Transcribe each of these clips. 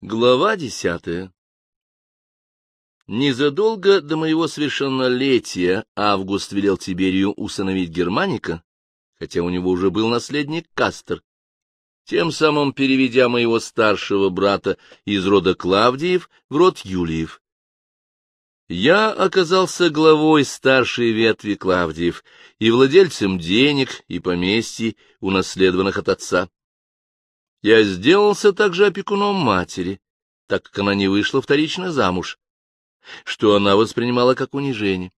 Глава десятая Незадолго до моего совершеннолетия Август велел Тиберию усыновить Германика, хотя у него уже был наследник Кастер, тем самым переведя моего старшего брата из рода Клавдиев в род Юлиев. Я оказался главой старшей ветви Клавдиев и владельцем денег и поместий, унаследованных от отца. Я сделался также опекуном матери, так как она не вышла вторично замуж, что она воспринимала как унижение.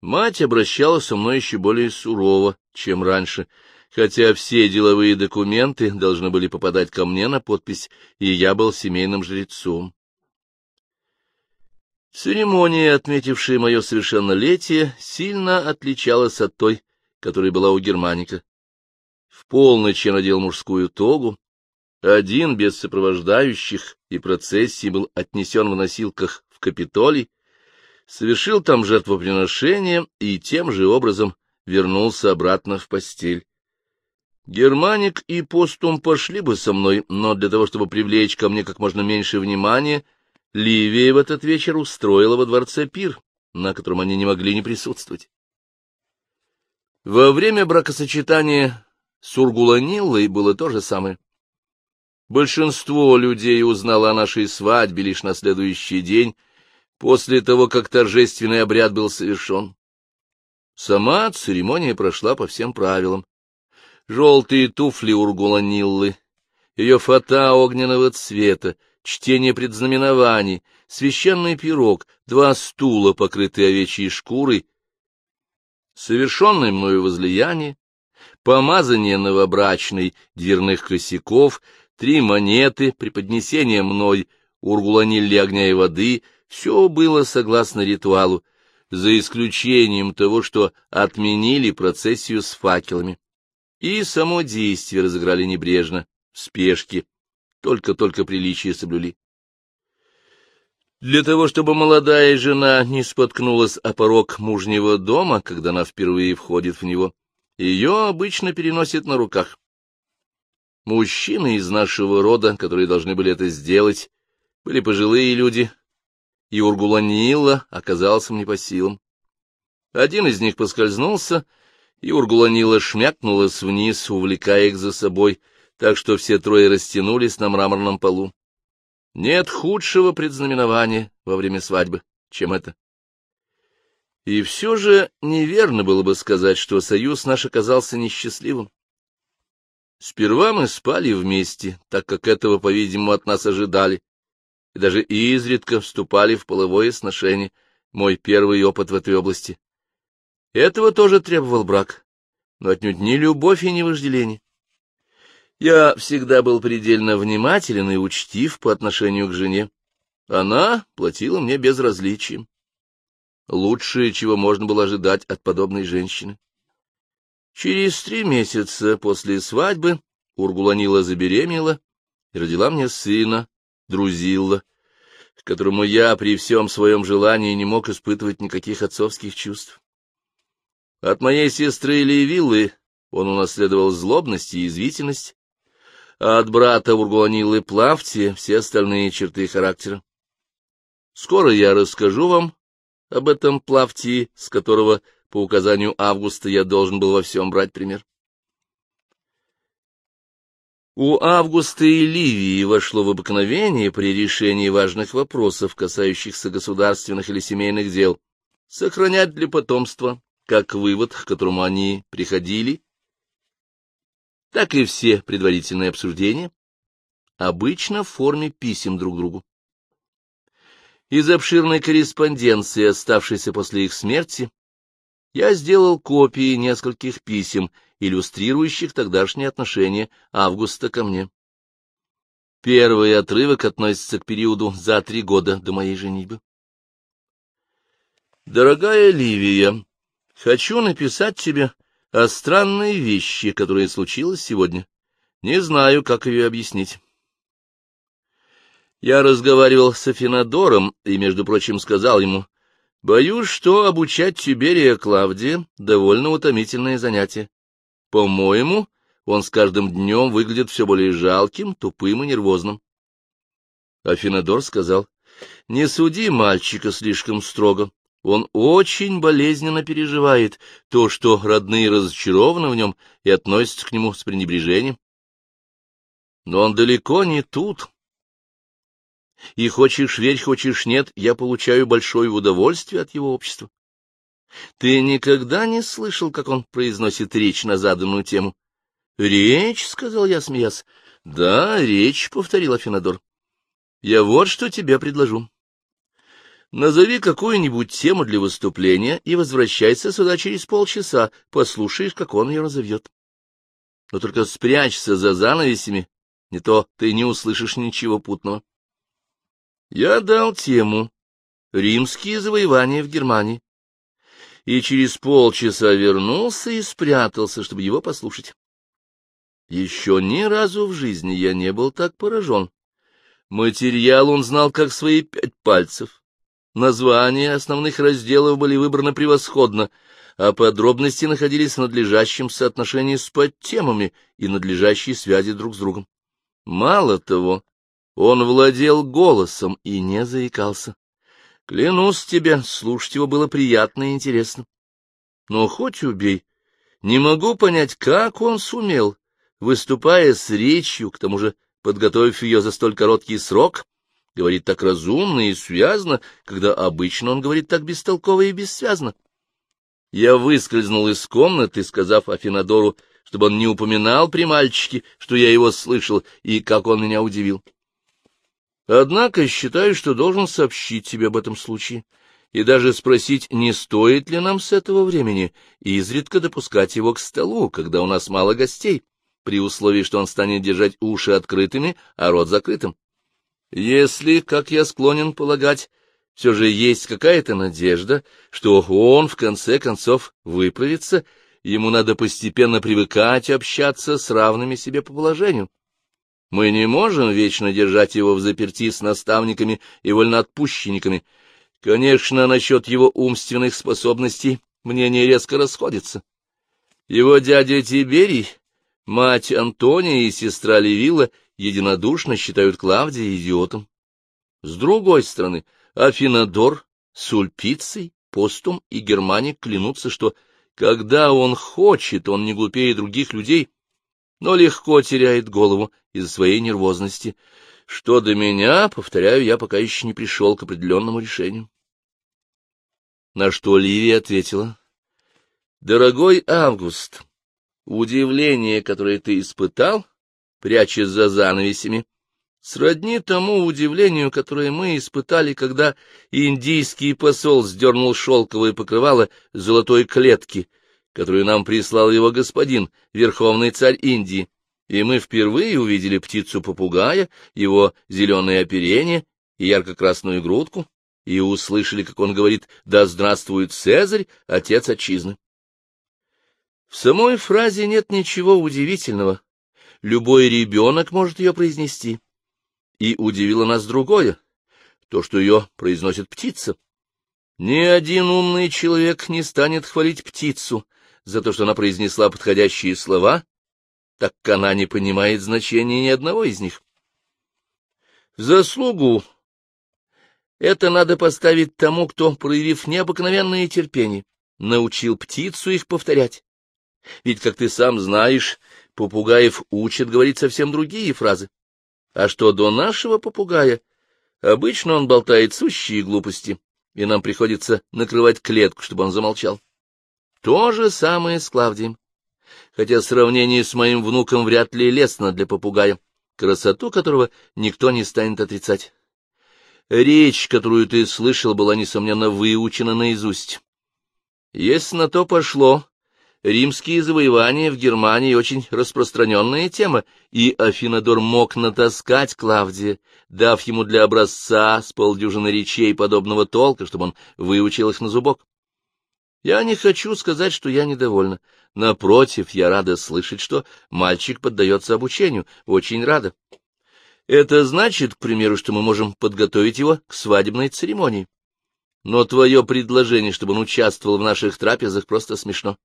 Мать обращалась со мной еще более сурово, чем раньше, хотя все деловые документы должны были попадать ко мне на подпись, и я был семейным жрецом. Церемония, отметившая мое совершеннолетие, сильно отличалась от той, которая была у Германика. В полночь надел мужскую тогу, один без сопровождающих и процессии был отнесен в носилках в Капитолий, совершил там жертвоприношение и тем же образом вернулся обратно в постель. Германик и Постум пошли бы со мной, но для того, чтобы привлечь ко мне как можно меньше внимания, Ливия в этот вечер устроила во дворце пир, на котором они не могли не присутствовать. Во время бракосочетания с Ургуланиллой было то же самое. Большинство людей узнало о нашей свадьбе лишь на следующий день, после того, как торжественный обряд был совершен. Сама церемония прошла по всем правилам. Желтые туфли Ургуланиллы, ее фата огненного цвета, чтение предзнаменований, священный пирог, два стула, покрытые овечьей шкурой, совершенное мною возлияние, помазание новобрачной дверных косяков, три монеты, преподнесение мной ургуланили огня и воды — все было согласно ритуалу, за исключением того, что отменили процессию с факелами. И само действие разыграли небрежно, в спешке, только-только приличие соблюли. Для того, чтобы молодая жена не споткнулась о порог мужнего дома, когда она впервые входит в него, ее обычно переносят на руках. Мужчины из нашего рода, которые должны были это сделать, были пожилые люди, и Ургуланила оказался мне по силам. Один из них поскользнулся, и Ургуланила шмякнулась вниз, увлекая их за собой, так что все трое растянулись на мраморном полу. Нет худшего предзнаменования во время свадьбы, чем это. И все же неверно было бы сказать, что союз наш оказался несчастливым. Сперва мы спали вместе, так как этого, по-видимому, от нас ожидали, и даже изредка вступали в половое сношение, мой первый опыт в этой области. Этого тоже требовал брак, но отнюдь не любовь и не вожделение. Я всегда был предельно внимателен и учтив по отношению к жене. Она платила мне безразличием лучшее, чего можно было ожидать от подобной женщины. Через три месяца после свадьбы Ургуланила забеременела и родила мне сына, Друзилла, которому я при всем своем желании не мог испытывать никаких отцовских чувств. От моей сестры Левиллы он унаследовал злобность и язвительность, а от брата Ургуланилы Плавти все остальные черты характера. Скоро я расскажу вам об этом Плавтии, с которого, по указанию Августа, я должен был во всем брать пример. У Августа и Ливии вошло в обыкновение при решении важных вопросов, касающихся государственных или семейных дел, сохранять для потомства, как вывод, к которому они приходили, так и все предварительные обсуждения, обычно в форме писем друг другу. Из обширной корреспонденции, оставшейся после их смерти, я сделал копии нескольких писем, иллюстрирующих тогдашние отношения Августа ко мне. Первый отрывок относится к периоду за три года до моей женитьбы. Дорогая Ливия, хочу написать тебе о странной вещи, которая случилась сегодня. Не знаю, как ее объяснить. Я разговаривал с Афинадором и, между прочим, сказал ему, «Боюсь, что обучать Тиберия Клавдия — довольно утомительное занятие. По-моему, он с каждым днем выглядит все более жалким, тупым и нервозным. Афинадор сказал, — Не суди мальчика слишком строго. Он очень болезненно переживает то, что родные разочарованы в нем и относятся к нему с пренебрежением. Но он далеко не тут. И хочешь верь, хочешь нет, я получаю большое удовольствие от его общества. Ты никогда не слышал, как он произносит речь на заданную тему? — Речь, — сказал я, смеясь. — Да, речь, — повторил Афинадор. — Я вот что тебе предложу. Назови какую-нибудь тему для выступления и возвращайся сюда через полчаса, послушаешь, как он ее разовьет. Но только спрячься за занавесями, не то ты не услышишь ничего путного. Я дал тему «Римские завоевания в Германии» и через полчаса вернулся и спрятался, чтобы его послушать. Еще ни разу в жизни я не был так поражен. Материал он знал как свои пять пальцев. Названия основных разделов были выбраны превосходно, а подробности находились в надлежащем соотношении с подтемами и надлежащей связи друг с другом. Мало того, он владел голосом и не заикался. Клянусь тебе, слушать его было приятно и интересно. Но хоть убей, не могу понять, как он сумел, выступая с речью, к тому же подготовив ее за столь короткий срок, говорит так разумно и связно, когда обычно он говорит так бестолково и бессвязно. Я выскользнул из комнаты, сказав Афинадору, чтобы он не упоминал при мальчике, что я его слышал, и как он меня удивил. Однако считаю, что должен сообщить тебе об этом случае и даже спросить, не стоит ли нам с этого времени изредка допускать его к столу, когда у нас мало гостей, при условии, что он станет держать уши открытыми, а рот закрытым. Если, как я склонен полагать, все же есть какая-то надежда, что он, в конце концов, выправится, ему надо постепенно привыкать общаться с равными себе по положению. Мы не можем вечно держать его в заперти с наставниками и вольноотпущенниками. Конечно, насчет его умственных способностей мнения резко расходятся. Его дядя Тиберий, мать Антония и сестра Левила единодушно считают Клавдия идиотом. С другой стороны, Афинадор, Сульпиций, Постум и Германик клянутся, что когда он хочет, он не глупее других людей, но легко теряет голову из-за своей нервозности. Что до меня, повторяю, я пока еще не пришел к определенному решению. На что Ливия ответила. — Дорогой Август, удивление, которое ты испытал, прячась за занавесями, сродни тому удивлению, которое мы испытали, когда индийский посол сдернул шелковое покрывало золотой клетки — которую нам прислал его господин, верховный царь Индии, и мы впервые увидели птицу-попугая, его зеленое оперение и ярко-красную грудку, и услышали, как он говорит «Да здравствует Цезарь, отец отчизны». В самой фразе нет ничего удивительного. Любой ребенок может ее произнести. И удивило нас другое, то, что ее произносит птица. Ни один умный человек не станет хвалить птицу, за то, что она произнесла подходящие слова, так как она не понимает значения ни одного из них. Заслугу это надо поставить тому, кто, проявив необыкновенное терпение, научил птицу их повторять. Ведь, как ты сам знаешь, попугаев учат говорить совсем другие фразы. А что до нашего попугая, обычно он болтает сущие глупости, и нам приходится накрывать клетку, чтобы он замолчал. То же самое с Клавдием. Хотя сравнение с моим внуком вряд ли лестно для попугая, красоту которого никто не станет отрицать. Речь, которую ты слышал, была, несомненно, выучена наизусть. Если на то пошло, римские завоевания в Германии очень распространенная тема, и Афинадор мог натаскать Клавдия, дав ему для образца с полдюжины речей подобного толка, чтобы он выучил их на зубок. Я не хочу сказать, что я недовольна. Напротив, я рада слышать, что мальчик поддается обучению. Очень рада. Это значит, к примеру, что мы можем подготовить его к свадебной церемонии. Но твое предложение, чтобы он участвовал в наших трапезах, просто смешно.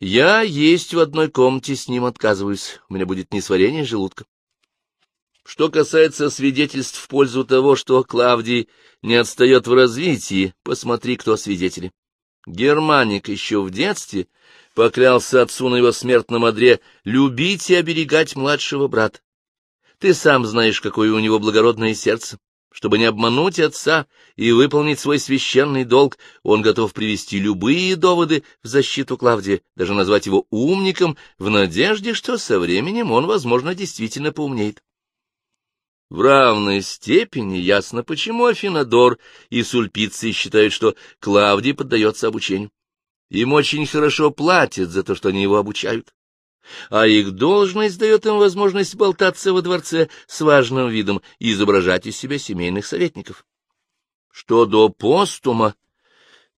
Я есть в одной комнате с ним отказываюсь. У меня будет несварение желудка. Что касается свидетельств в пользу того, что Клавдий не отстает в развитии, посмотри, кто свидетели. Германик еще в детстве поклялся отцу на его смертном одре любить и оберегать младшего брата. Ты сам знаешь, какое у него благородное сердце. Чтобы не обмануть отца и выполнить свой священный долг, он готов привести любые доводы в защиту Клавдия, даже назвать его умником, в надежде, что со временем он, возможно, действительно поумнеет. В равной степени ясно, почему Афинадор и Сульпицы считают, что Клавдий поддается обучению. Им очень хорошо платят за то, что они его обучают. А их должность дает им возможность болтаться во дворце с важным видом и изображать из себя семейных советников. Что до постума,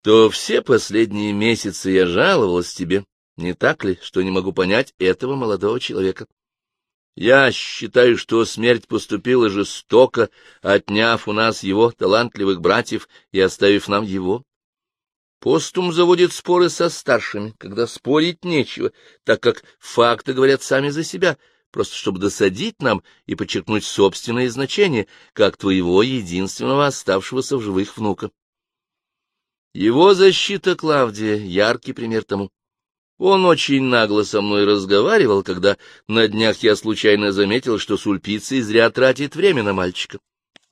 то все последние месяцы я жаловалась тебе, не так ли, что не могу понять этого молодого человека? Я считаю, что смерть поступила жестоко, отняв у нас его талантливых братьев и оставив нам его. Постум заводит споры со старшими, когда спорить нечего, так как факты говорят сами за себя, просто чтобы досадить нам и подчеркнуть собственное значение, как твоего единственного оставшегося в живых внука. Его защита Клавдия — яркий пример тому. Он очень нагло со мной разговаривал, когда на днях я случайно заметил, что Сульпиций зря тратит время на мальчика.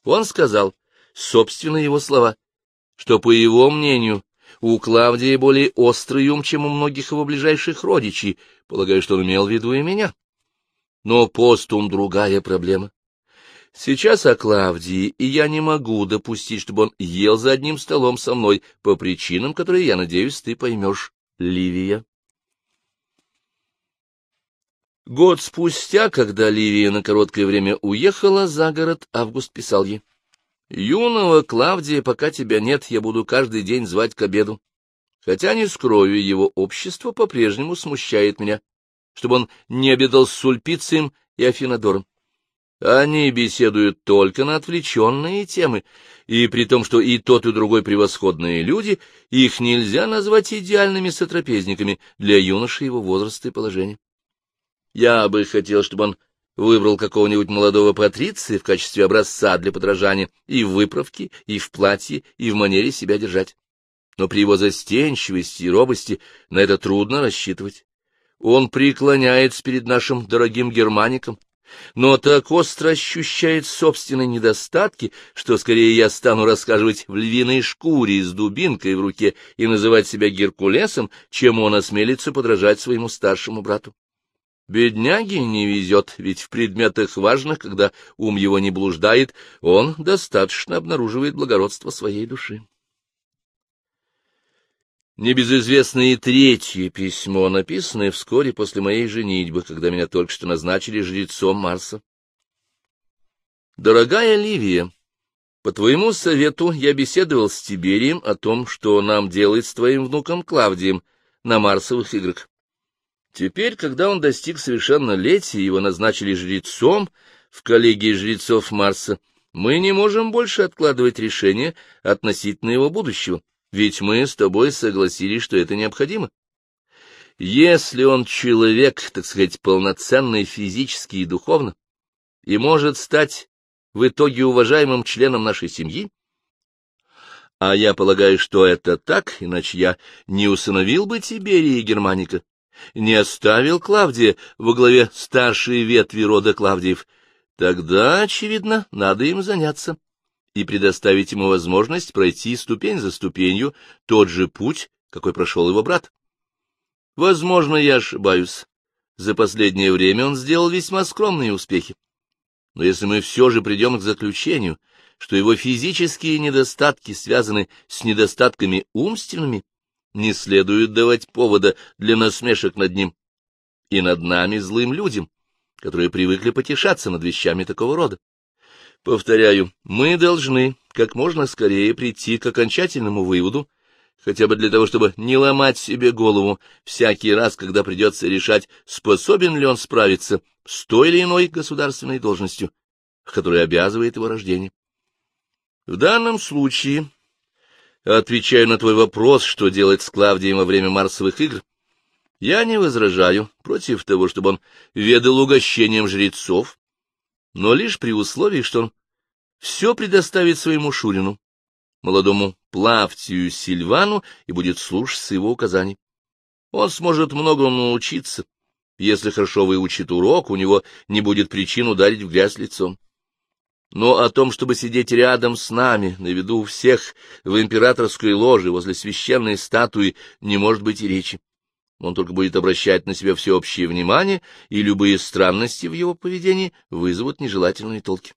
Он сказал, собственно, его слова, что, по его мнению, у Клавдии более острый ум, чем у многих его ближайших родичей, полагаю, что он имел в виду и меня. Но постум — другая проблема. Сейчас о Клавдии, и я не могу допустить, чтобы он ел за одним столом со мной по причинам, которые, я надеюсь, ты поймешь, Ливия. Год спустя, когда Ливия на короткое время уехала за город, Август писал ей. «Юного Клавдия, пока тебя нет, я буду каждый день звать к обеду. Хотя, не скрою, его общество по-прежнему смущает меня, чтобы он не обедал с Сульпицием и Афинадором. Они беседуют только на отвлеченные темы, и при том, что и тот, и другой превосходные люди, их нельзя назвать идеальными сотрапезниками для юноши его возраста и положения. Я бы хотел, чтобы он выбрал какого-нибудь молодого патриция в качестве образца для подражания и в выправке, и в платье, и в манере себя держать. Но при его застенчивости и робости на это трудно рассчитывать. Он преклоняется перед нашим дорогим германиком, но так остро ощущает собственные недостатки, что скорее я стану рассказывать в львиной шкуре с дубинкой в руке и называть себя Геркулесом, чем он осмелится подражать своему старшему брату. Бедняге не везет, ведь в предметах важных, когда ум его не блуждает, он достаточно обнаруживает благородство своей души. Небезызвестное третье письмо, написанное вскоре после моей женитьбы, когда меня только что назначили жрецом Марса. Дорогая Ливия, по твоему совету я беседовал с Тиберием о том, что нам делать с твоим внуком Клавдием на Марсовых играх. Теперь, когда он достиг совершеннолетия, его назначили жрецом в коллегии жрецов Марса, мы не можем больше откладывать решение относительно его будущего, ведь мы с тобой согласились, что это необходимо. Если он человек, так сказать, полноценный физически и духовно, и может стать в итоге уважаемым членом нашей семьи, а я полагаю, что это так, иначе я не усыновил бы Тиберия и Германика, не оставил Клавдия во главе старшей ветви рода Клавдиев, тогда, очевидно, надо им заняться и предоставить ему возможность пройти ступень за ступенью тот же путь, какой прошел его брат. Возможно, я ошибаюсь. За последнее время он сделал весьма скромные успехи. Но если мы все же придем к заключению, что его физические недостатки связаны с недостатками умственными, не следует давать повода для насмешек над ним и над нами, злым людям, которые привыкли потешаться над вещами такого рода. Повторяю, мы должны как можно скорее прийти к окончательному выводу, хотя бы для того, чтобы не ломать себе голову всякий раз, когда придется решать, способен ли он справиться с той или иной государственной должностью, которая обязывает его рождение. В данном случае Отвечаю на твой вопрос, что делать с Клавдием во время Марсовых игр. Я не возражаю против того, чтобы он ведал угощением жрецов, но лишь при условии, что он все предоставит своему Шурину, молодому Плавтию Сильвану, и будет слушаться его указаний. Он сможет многому научиться. Если хорошо выучит урок, у него не будет причин ударить в грязь лицом. Но о том, чтобы сидеть рядом с нами, на виду всех, в императорской ложе, возле священной статуи, не может быть и речи. Он только будет обращать на себя всеобщее внимание, и любые странности в его поведении вызовут нежелательные толки.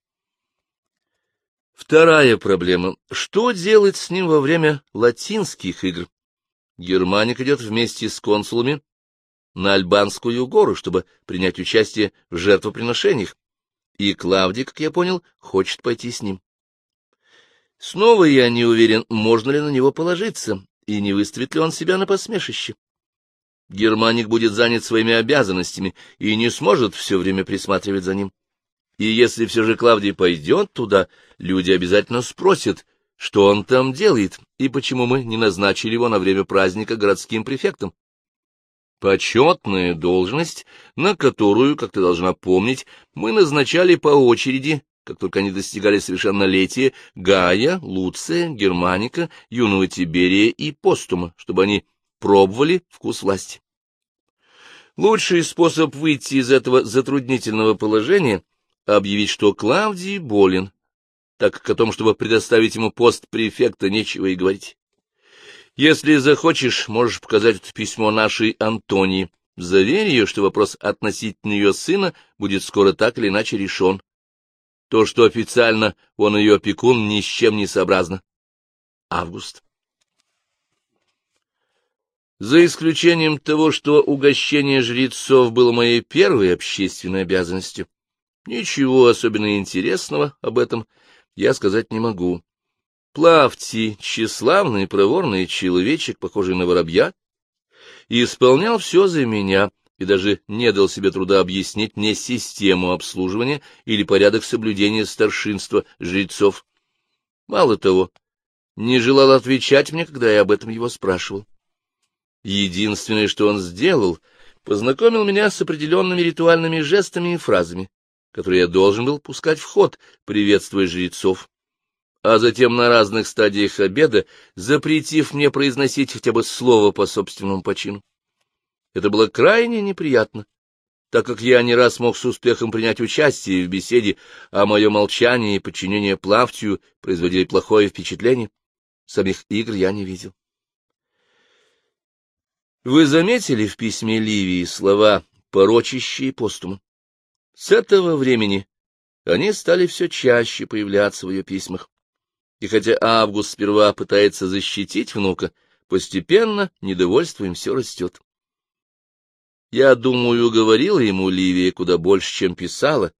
Вторая проблема. Что делать с ним во время латинских игр? Германик идет вместе с консулами на Альбанскую гору, чтобы принять участие в жертвоприношениях и Клавдий, как я понял, хочет пойти с ним. Снова я не уверен, можно ли на него положиться, и не выставит ли он себя на посмешище. Германик будет занят своими обязанностями и не сможет все время присматривать за ним. И если все же Клавдий пойдет туда, люди обязательно спросят, что он там делает, и почему мы не назначили его на время праздника городским префектом. Почетная должность, на которую, как ты должна помнить, мы назначали по очереди, как только они достигали совершеннолетия, Гая, Луция, Германика, юного Тиберия и Постума, чтобы они пробовали вкус власти. Лучший способ выйти из этого затруднительного положения — объявить, что Клавдий болен, так как о том, чтобы предоставить ему пост префекта, нечего и говорить. Если захочешь, можешь показать это письмо нашей Антонии. Заверь ее, что вопрос относительно ее сына будет скоро так или иначе решен. То, что официально он ее опекун, ни с чем не сообразно. Август. За исключением того, что угощение жрецов было моей первой общественной обязанностью, ничего особенно интересного об этом я сказать не могу. Плавти, тщеславный проворный человечек, похожий на воробья, исполнял все за меня и даже не дал себе труда объяснить мне систему обслуживания или порядок соблюдения старшинства жрецов. Мало того, не желал отвечать мне, когда я об этом его спрашивал. Единственное, что он сделал, познакомил меня с определенными ритуальными жестами и фразами, которые я должен был пускать в ход, приветствуя жрецов а затем на разных стадиях обеда, запретив мне произносить хотя бы слово по собственному почину. Это было крайне неприятно, так как я не раз мог с успехом принять участие в беседе, а мое молчание и подчинение Плавтию производили плохое впечатление. Самих игр я не видел. Вы заметили в письме Ливии слова «порочащие постума»? С этого времени они стали все чаще появляться в ее письмах. И хотя Август сперва пытается защитить внука, постепенно недовольство им все растет. Я думаю, говорила ему Ливия куда больше, чем писала.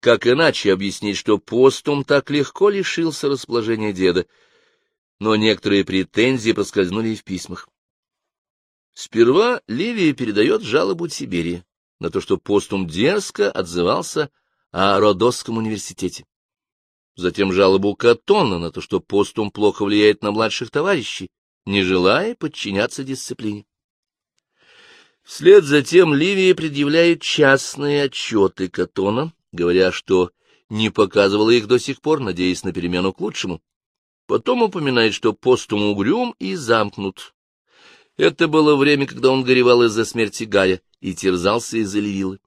Как иначе объяснить, что постум так легко лишился расположения деда? Но некоторые претензии проскользнули и в письмах. Сперва Ливия передает жалобу Тиберии на то, что постум дерзко отзывался о Родосском университете затем жалобу Катона на то, что постум плохо влияет на младших товарищей, не желая подчиняться дисциплине. Вслед за тем Ливия предъявляет частные отчеты Катона, говоря, что не показывала их до сих пор, надеясь на перемену к лучшему. Потом упоминает, что постум угрюм и замкнут. Это было время, когда он горевал из-за смерти Гая и терзался из-за Левилы.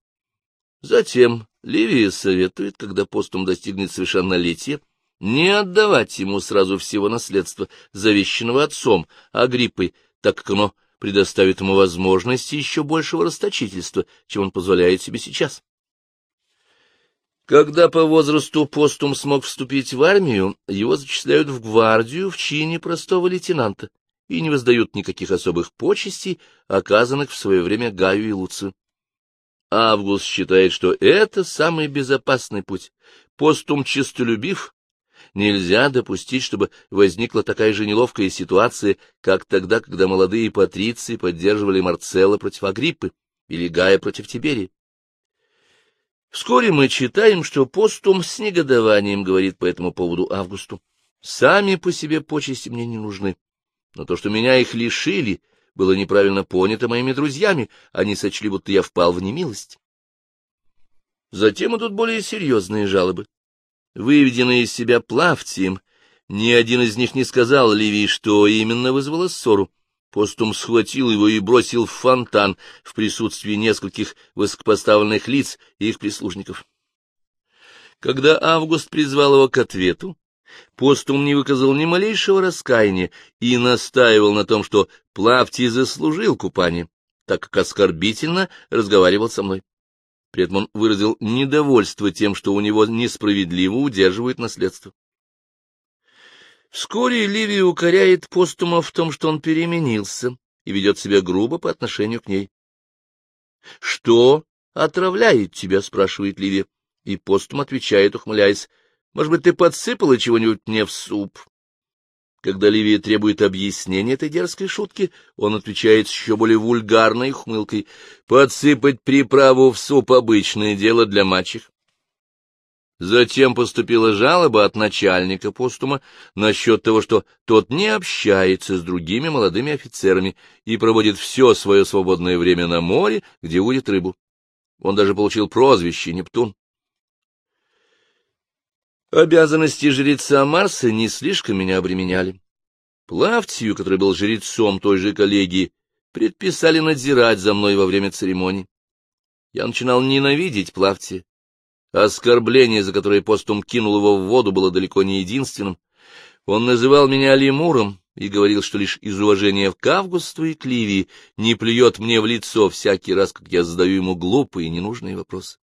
Затем Ливия советует, когда постум достигнет совершеннолетия, не отдавать ему сразу всего наследства, завещанного отцом, Агриппой, так как оно предоставит ему возможности еще большего расточительства, чем он позволяет себе сейчас. Когда по возрасту постум смог вступить в армию, его зачисляют в гвардию в чине простого лейтенанта и не воздают никаких особых почестей, оказанных в свое время Гаю и Луцию. Август считает, что это самый безопасный путь. Постум честолюбив, нельзя допустить, чтобы возникла такая же неловкая ситуация, как тогда, когда молодые патриции поддерживали Марцелла против Агриппы или Гая против Тиберии. Вскоре мы читаем, что постум с негодованием говорит по этому поводу Августу. Сами по себе почести мне не нужны, но то, что меня их лишили, было неправильно понято моими друзьями, они сочли, будто я впал в немилость. Затем идут более серьезные жалобы. Выведенные из себя Плавтием, ни один из них не сказал Ливии, что именно вызвало ссору. Постум схватил его и бросил в фонтан в присутствии нескольких высокопоставленных лиц и их прислужников. Когда Август призвал его к ответу, Постум не выказал ни малейшего раскаяния и настаивал на том, что Плавтий заслужил купание, так как оскорбительно разговаривал со мной. При этом он выразил недовольство тем, что у него несправедливо удерживают наследство. Вскоре Ливия укоряет Постума в том, что он переменился и ведет себя грубо по отношению к ней. — Что отравляет тебя? — спрашивает Ливия. И Постум отвечает, ухмыляясь, — может быть, ты подсыпала чего-нибудь мне в суп? Когда Ливия требует объяснения этой дерзкой шутки, он отвечает с еще более вульгарной хмылкой. Подсыпать приправу в суп — обычное дело для мачех. Затем поступила жалоба от начальника постума насчет того, что тот не общается с другими молодыми офицерами и проводит все свое свободное время на море, где удит рыбу. Он даже получил прозвище Нептун. Обязанности жреца Марса не слишком меня обременяли. Плавтию, который был жрецом той же коллегии, предписали надзирать за мной во время церемонии. Я начинал ненавидеть Плавтия Оскорбление, за которое постум кинул его в воду, было далеко не единственным. Он называл меня лемуром и говорил, что лишь из уважения к Августу и к Ливии не плюет мне в лицо всякий раз, как я задаю ему глупые и ненужные вопросы.